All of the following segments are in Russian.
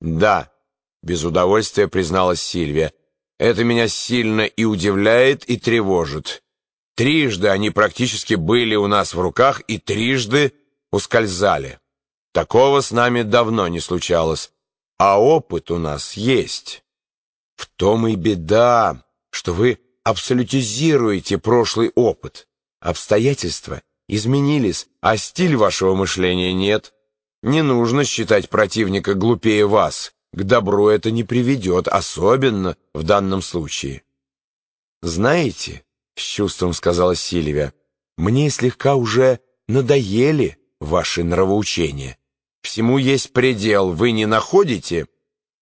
«Да», — без удовольствия призналась Сильвия. «Это меня сильно и удивляет, и тревожит. Трижды они практически были у нас в руках и трижды ускользали. Такого с нами давно не случалось, а опыт у нас есть. В том и беда, что вы абсолютизируете прошлый опыт. Обстоятельства изменились, а стиль вашего мышления нет. Не нужно считать противника глупее вас. К добру это не приведет, особенно в данном случае. «Знаете, — с чувством сказала Сильвия, — мне слегка уже надоели ваши нравоучения. Всему есть предел, вы не находите?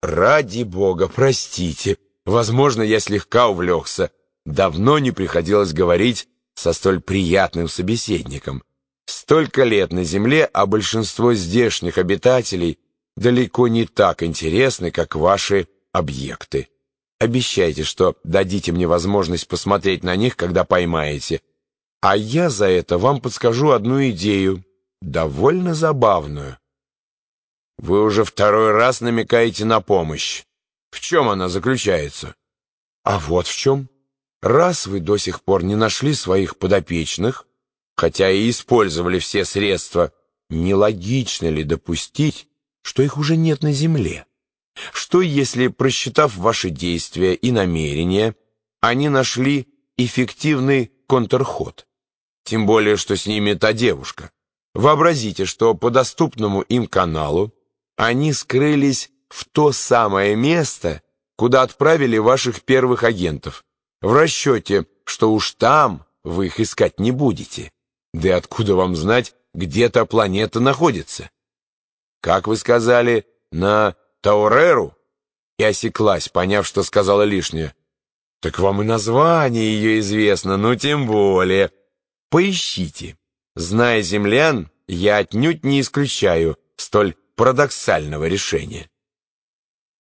Ради бога, простите. Возможно, я слегка увлекся. Давно не приходилось говорить со столь приятным собеседником. Столько лет на Земле, а большинство здешних обитателей далеко не так интересны, как ваши объекты. Обещайте, что дадите мне возможность посмотреть на них, когда поймаете. А я за это вам подскажу одну идею, довольно забавную. Вы уже второй раз намекаете на помощь. В чем она заключается? А вот в чем. Раз вы до сих пор не нашли своих подопечных, хотя и использовали все средства, нелогично ли допустить, что их уже нет на земле? Что если, просчитав ваши действия и намерения, они нашли эффективный контрход? Тем более, что с ними та девушка. Вообразите, что по доступному им каналу они скрылись в то самое место, куда отправили ваших первых агентов, в расчете, что уж там вы их искать не будете. Да откуда вам знать, где та планета находится? Как вы сказали, на Тауреру? И осеклась, поняв, что сказала лишнее. Так вам и название ее известно, ну тем более. Поищите. Зная землян, я отнюдь не исключаю столь парадоксального решения.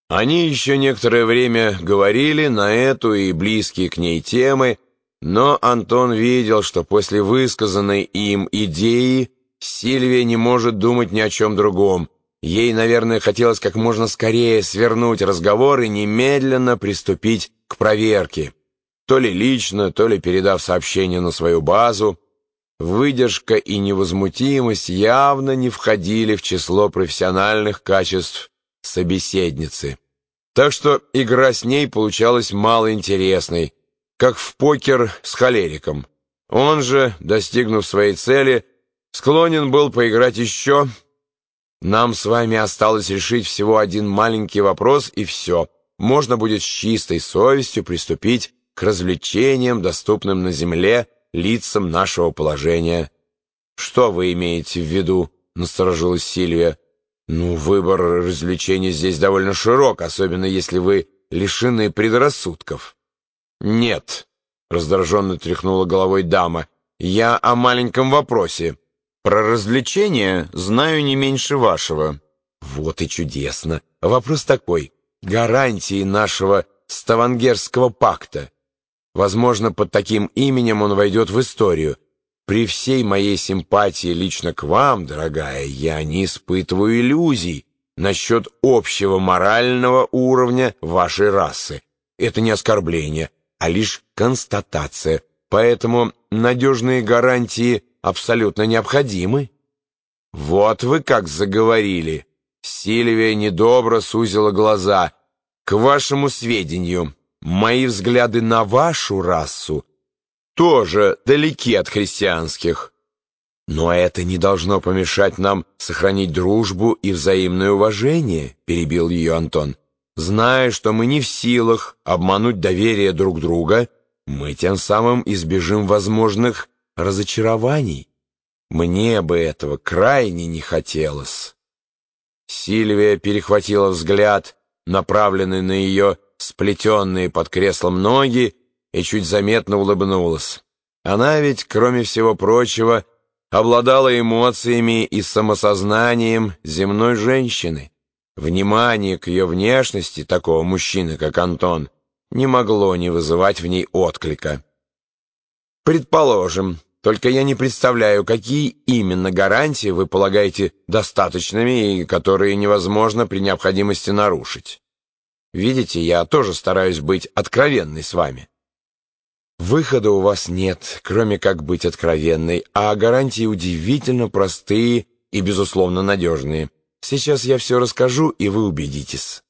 Они еще некоторое время говорили на эту и близкие к ней темы, но Антон видел, что после высказанной им идеи Сильвия не может думать ни о чем другом. Ей, наверное, хотелось как можно скорее свернуть разговор и немедленно приступить к проверке. То ли лично, то ли передав сообщение на свою базу. Выдержка и невозмутимость явно не входили в число профессиональных качеств собеседницы. Так что игра с ней получалась малоинтересной, как в покер с холериком. Он же, достигнув своей цели, склонен был поиграть еще. Нам с вами осталось решить всего один маленький вопрос, и все. Можно будет с чистой совестью приступить к развлечениям, доступным на Земле, лицам нашего положения. «Что вы имеете в виду?» — насторожилась Сильвия. Ну, выбор развлечений здесь довольно широк, особенно если вы лишены предрассудков. Нет, раздраженно тряхнула головой дама, я о маленьком вопросе. Про развлечения знаю не меньше вашего. Вот и чудесно. Вопрос такой. Гарантии нашего Ставангерского пакта. Возможно, под таким именем он войдет в историю. При всей моей симпатии лично к вам, дорогая, я не испытываю иллюзий насчет общего морального уровня вашей расы. Это не оскорбление, а лишь констатация. Поэтому надежные гарантии абсолютно необходимы. Вот вы как заговорили. Сильвия недобро сузила глаза. К вашему сведению, мои взгляды на вашу расу тоже далеки от христианских. Но это не должно помешать нам сохранить дружбу и взаимное уважение, перебил ее Антон. Зная, что мы не в силах обмануть доверие друг друга, мы тем самым избежим возможных разочарований. Мне бы этого крайне не хотелось. Сильвия перехватила взгляд, направленный на ее сплетенные под креслом ноги, и чуть заметно улыбнулась. Она ведь, кроме всего прочего, обладала эмоциями и самосознанием земной женщины. Внимание к ее внешности такого мужчины, как Антон, не могло не вызывать в ней отклика. «Предположим», Только я не представляю, какие именно гарантии вы полагаете достаточными и которые невозможно при необходимости нарушить. Видите, я тоже стараюсь быть откровенной с вами. Выхода у вас нет, кроме как быть откровенной, а гарантии удивительно простые и, безусловно, надежные. Сейчас я все расскажу, и вы убедитесь.